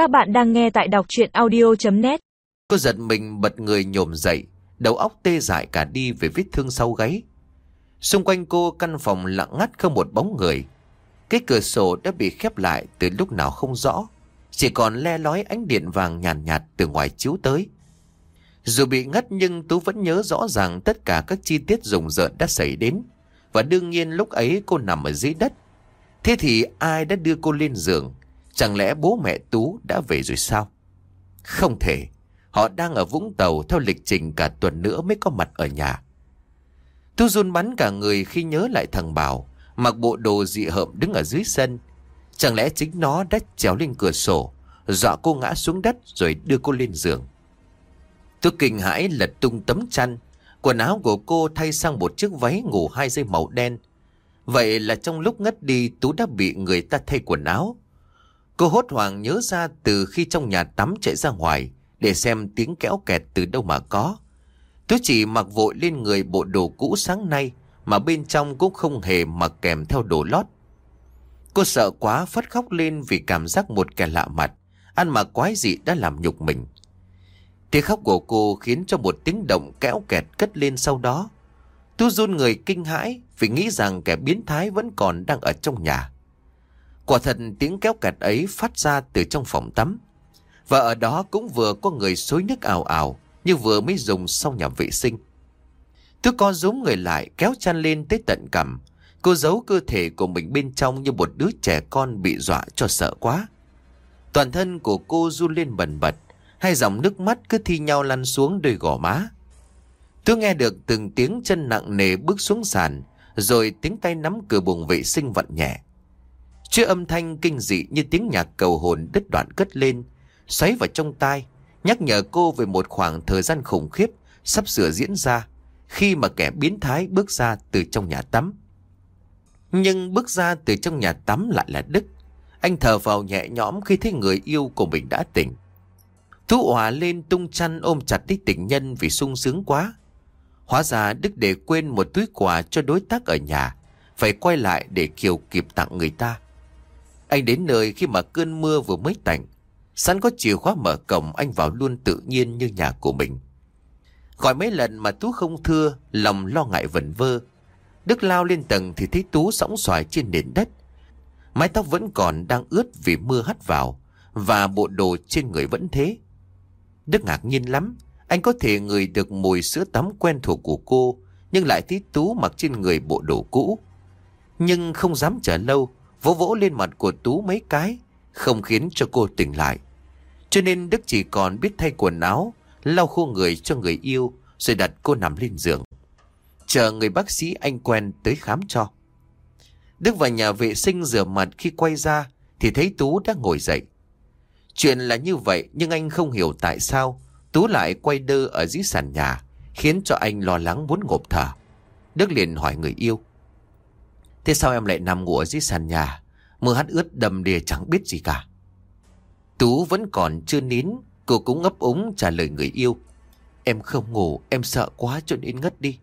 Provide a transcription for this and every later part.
Các bạn đang nghe tại đọc chuyện audio.net Cô giật mình bật người nhổm dậy, đầu óc tê dại cả đi về vết thương sau gáy. Xung quanh cô căn phòng lặng ngắt không một bóng người. Cái cửa sổ đã bị khép lại từ lúc nào không rõ. Chỉ còn le lói ánh điện vàng nhàn nhạt, nhạt từ ngoài chiếu tới. Dù bị ngất nhưng Tú vẫn nhớ rõ ràng tất cả các chi tiết rùng rợn đã xảy đến. Và đương nhiên lúc ấy cô nằm ở dưới đất. Thế thì ai đã đưa cô lên giường? Chẳng lẽ bố mẹ Tú đã về rồi sao? Không thể. Họ đang ở Vũng Tàu theo lịch trình cả tuần nữa mới có mặt ở nhà. Tú run bắn cả người khi nhớ lại thằng Bảo, mặc bộ đồ dị hợm đứng ở dưới sân. Chẳng lẽ chính nó đã trèo lên cửa sổ, dọa cô ngã xuống đất rồi đưa cô lên giường. tú kinh hãi lật tung tấm chăn, quần áo của cô thay sang một chiếc váy ngủ hai dây màu đen. Vậy là trong lúc ngất đi Tú đã bị người ta thay quần áo. Cô hốt hoảng nhớ ra từ khi trong nhà tắm chạy ra ngoài để xem tiếng kéo kẹt từ đâu mà có. Tú chỉ mặc vội lên người bộ đồ cũ sáng nay mà bên trong cũng không hề mặc kèm theo đồ lót. Cô sợ quá phát khóc lên vì cảm giác một kẻ lạ mặt, ăn mặc quái dị đã làm nhục mình. Tiếng khóc của cô khiến cho một tiếng động kéo kẹt cất lên sau đó. Tú run người kinh hãi vì nghĩ rằng kẻ biến thái vẫn còn đang ở trong nhà. Quả thật tiếng kéo kẹt ấy phát ra từ trong phòng tắm. Và ở đó cũng vừa có người xối nước ảo ảo như vừa mới dùng sau nhà vệ sinh. Thứ co rúm người lại kéo chăn lên tới tận cằm. Cô giấu cơ thể của mình bên trong như một đứa trẻ con bị dọa cho sợ quá. Toàn thân của cô run lên bần bật. Hai dòng nước mắt cứ thi nhau lăn xuống đôi gò má. Tôi nghe được từng tiếng chân nặng nề bước xuống sàn, rồi tiếng tay nắm cửa buồng vệ sinh vặn nhẹ. Chưa âm thanh kinh dị như tiếng nhạc cầu hồn đứt đoạn cất lên, xoáy vào trong tai, nhắc nhở cô về một khoảng thời gian khủng khiếp sắp sửa diễn ra khi mà kẻ biến thái bước ra từ trong nhà tắm. Nhưng bước ra từ trong nhà tắm lại là Đức. Anh thở vào nhẹ nhõm khi thấy người yêu của mình đã tỉnh. Thu hòa lên tung chăn ôm chặt đích tình nhân vì sung sướng quá. Hóa ra Đức để quên một túi quà cho đối tác ở nhà, phải quay lại để Kiều kịp tặng người ta. Anh đến nơi khi mà cơn mưa vừa mới tạnh. Sẵn có chìa khóa mở cổng anh vào luôn tự nhiên như nhà của mình. Gọi mấy lần mà Tú không thưa, lòng lo ngại vẩn vơ. Đức lao lên tầng thì thấy Tú sóng xoài trên nền đất. Mái tóc vẫn còn đang ướt vì mưa hắt vào, và bộ đồ trên người vẫn thế. Đức ngạc nhiên lắm, anh có thể ngửi được mùi sữa tắm quen thuộc của cô, nhưng lại thấy Tú mặc trên người bộ đồ cũ. Nhưng không dám chờ lâu, vỗ vỗ lên mặt của Tú mấy cái, không khiến cho cô tỉnh lại. Cho nên Đức chỉ còn biết thay quần áo, lau khô người cho người yêu, rồi đặt cô nằm lên giường. Chờ người bác sĩ anh quen tới khám cho. Đức vào nhà vệ sinh rửa mặt khi quay ra thì thấy Tú đã ngồi dậy. Chuyện là như vậy nhưng anh không hiểu tại sao Tú lại quay đơ ở dưới sàn nhà khiến cho anh lo lắng muốn ngộp thở. Đức liền hỏi người yêu. Thế sao em lại nằm ngủ ở dưới sàn nhà? Mưa hắt ướt đầm đìa chẳng biết gì cả. Tú vẫn còn chưa nín, cô cũng ngấp úng trả lời người yêu. Em không ngủ, em sợ quá cho nên ngất đi.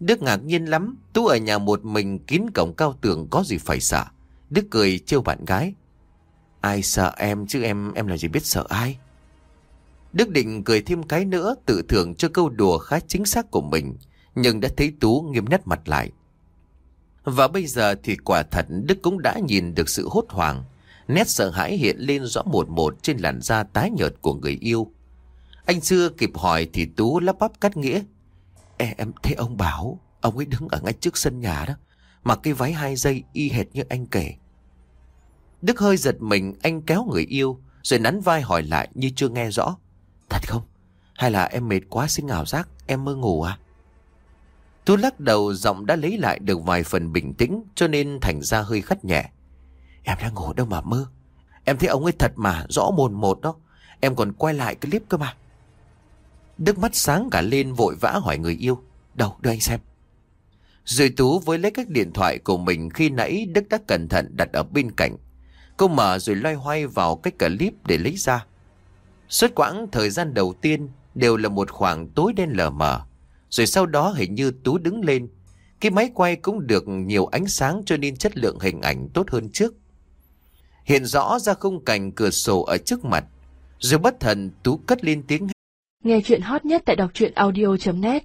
Đức ngạc nhiên lắm, Tú ở nhà một mình kín cổng cao tường có gì phải sợ. Đức cười trêu bạn gái. Ai sợ em chứ em em là gì biết sợ ai. Đức định cười thêm cái nữa tự thưởng cho câu đùa khá chính xác của mình. Nhưng đã thấy Tú nghiêm nét mặt lại. Và bây giờ thì quả thật Đức cũng đã nhìn được sự hốt hoảng. Nét sợ hãi hiện lên rõ một một trên làn da tái nhợt của người yêu. Anh chưa kịp hỏi thì Tú lắp bắp cắt nghĩa. Ê, em thấy ông bảo, ông ấy đứng ở ngay trước sân nhà đó. Mặc cái váy hai dây y hệt như anh kể. Đức hơi giật mình anh kéo người yêu Rồi nắn vai hỏi lại như chưa nghe rõ Thật không? Hay là em mệt quá sinh ảo giác Em mơ ngủ à? Tú lắc đầu, giọng đã lấy lại được vài phần bình tĩnh, Cho nên thành ra hơi khắt nhẹ. Em đang ngủ đâu mà mơ? Em thấy ông ấy thật mà, rõ mồn một đó. Em còn quay lại clip cơ mà. Đức mắt sáng cả lên, vội vã hỏi người yêu, Đâu, đưa anh xem. Rồi Tú với lấy các điện thoại của mình, Khi nãy Đức đã cẩn thận đặt ở bên cạnh. Cô mở rồi loay hoay vào cái clip để lấy ra. Suốt quãng thời gian đầu tiên đều là một khoảng tối đen lờ mờ. Rồi sau đó hình như Tú đứng lên. Cái máy quay cũng được nhiều ánh sáng cho nên chất lượng hình ảnh tốt hơn trước. hiện rõ ra khung cảnh cửa sổ ở trước mặt. Rồi bất thần Tú cất lên tiếng Nghe chuyện hot nhất tại đọc truyện audio.net